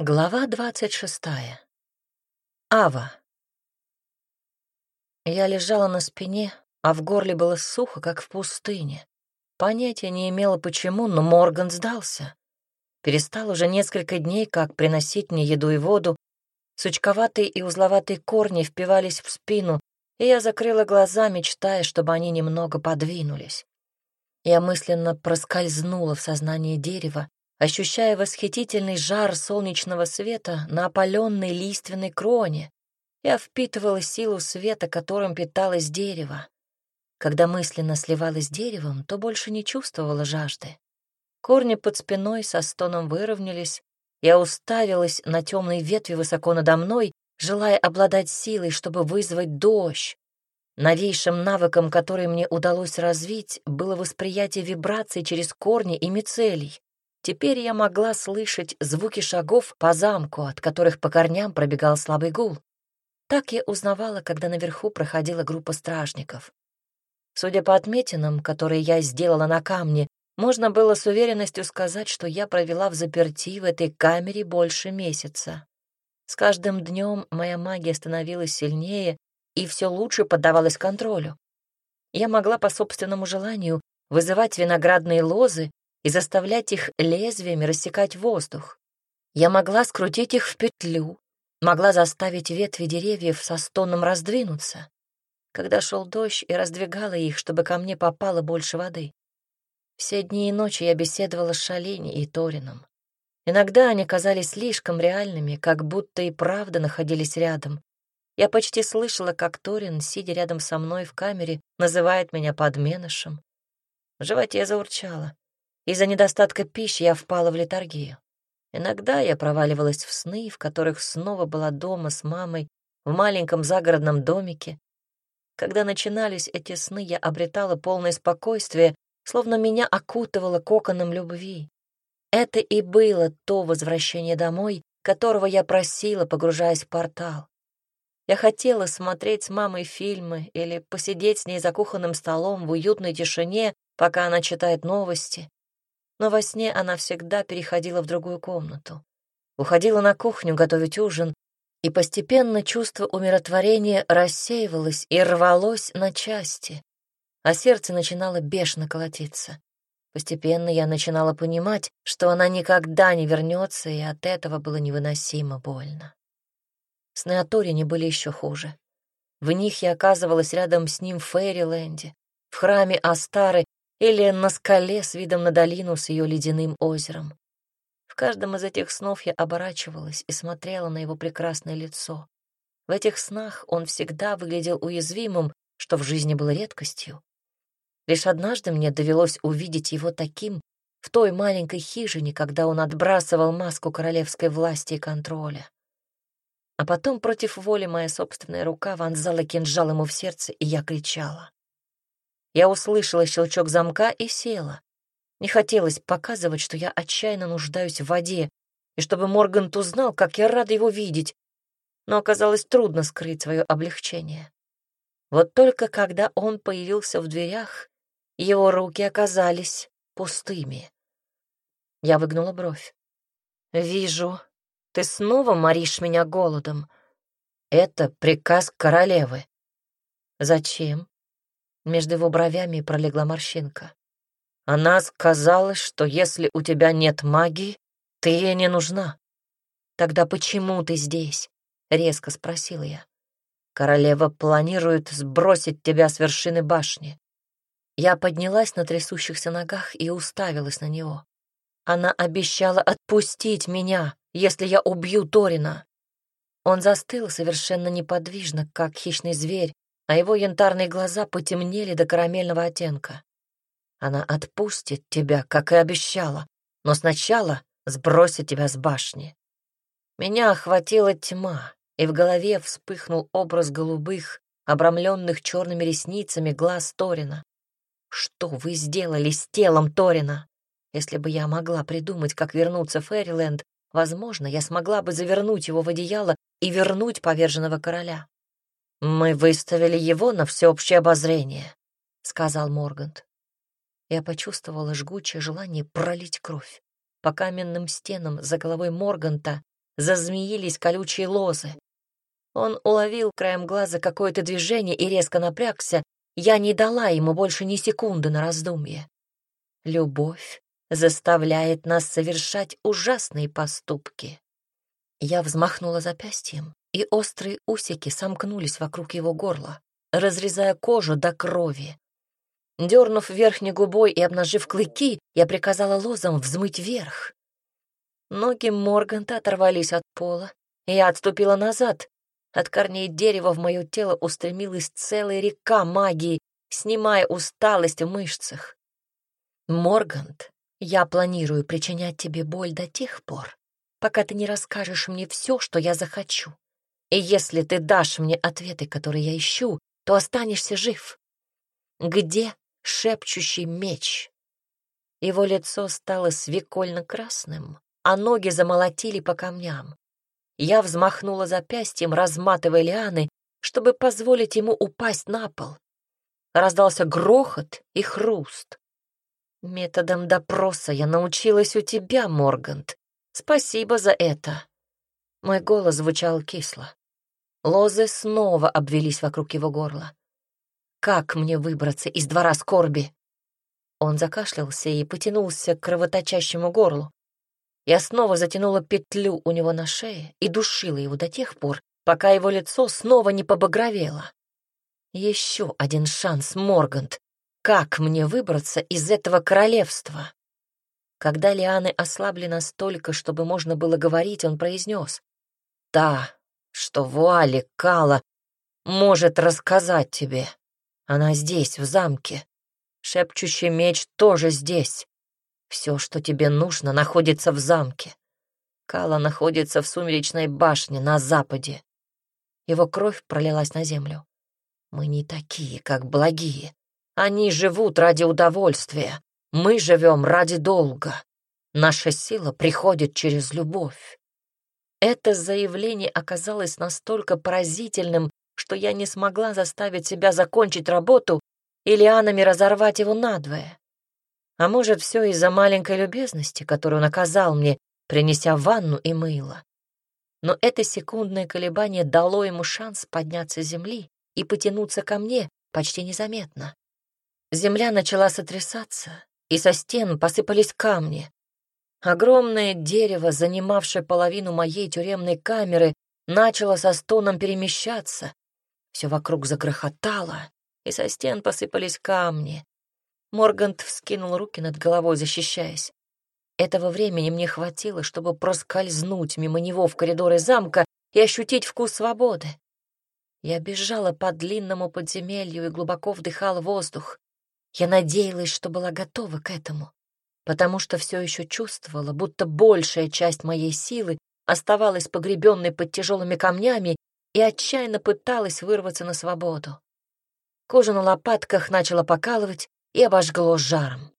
Глава двадцать шестая. Ава. Я лежала на спине, а в горле было сухо, как в пустыне. Понятия не имела почему, но Морган сдался. Перестал уже несколько дней, как приносить мне еду и воду. Сучковатые и узловатые корни впивались в спину, и я закрыла глаза, мечтая, чтобы они немного подвинулись. Я мысленно проскользнула в сознание дерева, ощущая восхитительный жар солнечного света на опаленной лиственной кроне. Я впитывала силу света, которым питалось дерево. Когда мысленно сливалась с деревом, то больше не чувствовала жажды. Корни под спиной со стоном выровнялись. Я уставилась на темные ветви высоко надо мной, желая обладать силой, чтобы вызвать дождь. Новейшим навыком, который мне удалось развить, было восприятие вибраций через корни и мицелий. Теперь я могла слышать звуки шагов по замку, от которых по корням пробегал слабый гул. Так я узнавала, когда наверху проходила группа стражников. Судя по отметинам, которые я сделала на камне, можно было с уверенностью сказать, что я провела в заперти в этой камере больше месяца. С каждым днем моя магия становилась сильнее и все лучше поддавалась контролю. Я могла по собственному желанию вызывать виноградные лозы и заставлять их лезвиями рассекать воздух. Я могла скрутить их в петлю, могла заставить ветви деревьев со стоном раздвинуться, когда шел дождь и раздвигала их, чтобы ко мне попало больше воды. Все дни и ночи я беседовала с Шалини и Торином. Иногда они казались слишком реальными, как будто и правда находились рядом. Я почти слышала, как Торин, сидя рядом со мной в камере, называет меня подменышем. В животе я заурчала. Из-за недостатка пищи я впала в летаргию. Иногда я проваливалась в сны, в которых снова была дома с мамой, в маленьком загородном домике. Когда начинались эти сны, я обретала полное спокойствие, словно меня окутывало коконом любви. Это и было то возвращение домой, которого я просила, погружаясь в портал. Я хотела смотреть с мамой фильмы или посидеть с ней за кухонным столом в уютной тишине, пока она читает новости но во сне она всегда переходила в другую комнату. Уходила на кухню готовить ужин, и постепенно чувство умиротворения рассеивалось и рвалось на части, а сердце начинало бешено колотиться. Постепенно я начинала понимать, что она никогда не вернется, и от этого было невыносимо больно. Сны о Торине были еще хуже. В них я оказывалась рядом с ним в Фейриленде, в храме Астары или на скале с видом на долину с ее ледяным озером. В каждом из этих снов я оборачивалась и смотрела на его прекрасное лицо. В этих снах он всегда выглядел уязвимым, что в жизни было редкостью. Лишь однажды мне довелось увидеть его таким в той маленькой хижине, когда он отбрасывал маску королевской власти и контроля. А потом против воли моя собственная рука вонзала кинжал ему в сердце, и я кричала. Я услышала щелчок замка и села. Не хотелось показывать, что я отчаянно нуждаюсь в воде, и чтобы Моргант узнал, как я рада его видеть, но оказалось трудно скрыть свое облегчение. Вот только когда он появился в дверях, его руки оказались пустыми. Я выгнула бровь. «Вижу, ты снова моришь меня голодом. Это приказ королевы». «Зачем?» Между его бровями пролегла морщинка. Она сказала, что если у тебя нет магии, ты ей не нужна. Тогда почему ты здесь? Резко спросила я. Королева планирует сбросить тебя с вершины башни. Я поднялась на трясущихся ногах и уставилась на него. Она обещала отпустить меня, если я убью Торина. Он застыл совершенно неподвижно, как хищный зверь, а его янтарные глаза потемнели до карамельного оттенка. Она отпустит тебя, как и обещала, но сначала сбросит тебя с башни. Меня охватила тьма, и в голове вспыхнул образ голубых, обрамленных черными ресницами глаз Торина. Что вы сделали с телом Торина? Если бы я могла придумать, как вернуться в Фэриленд, возможно, я смогла бы завернуть его в одеяло и вернуть поверженного короля. «Мы выставили его на всеобщее обозрение», — сказал Моргант. Я почувствовала жгучее желание пролить кровь. По каменным стенам за головой Морганта зазмеились колючие лозы. Он уловил краем глаза какое-то движение и резко напрягся. Я не дала ему больше ни секунды на раздумье. Любовь заставляет нас совершать ужасные поступки. Я взмахнула запястьем, и острые усики сомкнулись вокруг его горла, разрезая кожу до крови. Дернув верхней губой и обнажив клыки, я приказала лозам взмыть вверх. Ноги Морганта оторвались от пола, и я отступила назад. От корней дерева в мое тело устремилась целая река магии, снимая усталость в мышцах. Моргант, я планирую причинять тебе боль до тех пор, пока ты не расскажешь мне все, что я захочу. И если ты дашь мне ответы, которые я ищу, то останешься жив. Где шепчущий меч? Его лицо стало свекольно-красным, а ноги замолотили по камням. Я взмахнула запястьем, разматывая лианы, чтобы позволить ему упасть на пол. Раздался грохот и хруст. Методом допроса я научилась у тебя, Моргант. Спасибо за это. Мой голос звучал кисло. Лозы снова обвелись вокруг его горла. Как мне выбраться из двора скорби? Он закашлялся и потянулся к кровоточащему горлу. Я снова затянула петлю у него на шее и душила его до тех пор, пока его лицо снова не побагровело. Еще один шанс, Моргант. Как мне выбраться из этого королевства? Когда лианы ослабли настолько, чтобы можно было говорить, он произнес. «Та, что вуали Кала, может рассказать тебе. Она здесь, в замке. Шепчущий меч тоже здесь. Все, что тебе нужно, находится в замке. Кала находится в сумеречной башне на западе. Его кровь пролилась на землю. Мы не такие, как благие. Они живут ради удовольствия. Мы живем ради долга. Наша сила приходит через любовь. Это заявление оказалось настолько поразительным, что я не смогла заставить себя закончить работу и лианами разорвать его надвое. А может, все из-за маленькой любезности, которую он оказал мне, принеся ванну и мыло. Но это секундное колебание дало ему шанс подняться с земли и потянуться ко мне почти незаметно. Земля начала сотрясаться, и со стен посыпались камни. Огромное дерево, занимавшее половину моей тюремной камеры, начало со стоном перемещаться. Все вокруг загрохотало, и со стен посыпались камни. Моргант вскинул руки над головой, защищаясь. Этого времени мне хватило, чтобы проскользнуть мимо него в коридоры замка и ощутить вкус свободы. Я бежала по длинному подземелью и глубоко вдыхала воздух. Я надеялась, что была готова к этому, потому что все еще чувствовала, будто большая часть моей силы оставалась погребенной под тяжелыми камнями и отчаянно пыталась вырваться на свободу. Кожа на лопатках начала покалывать и обожгло жаром.